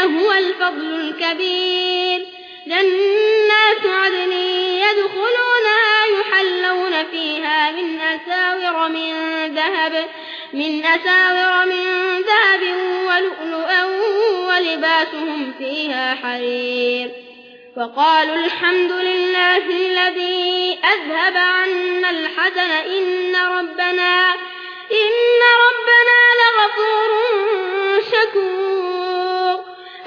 ذلك هو الفضل الكبير. جنات عدن يدخلونها يحلون فيها من أساور من ذهب من أساور من ذهب ولؤلؤا ولباسهم فيها حرير. وقالوا الحمد لله الذي أذهب عنا الحزن إن ربنا إن ربنا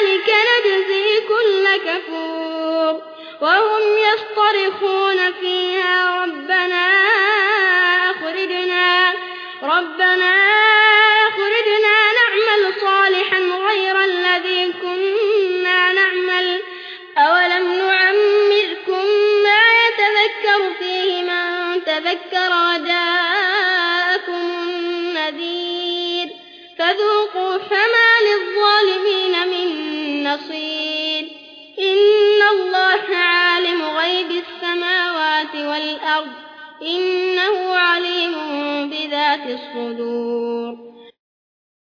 كذلك نجزي كل كفور وهم يصطرخون فيها ربنا أخرجنا ربنا أخرجنا نعمل صالحا غير الذي كنا نعمل. أولم نعمركم ما يتذكر فيه من تذكر وجاءكم النذير؟ فذوقوا فما والأرض إنه عليم بذات الصدور.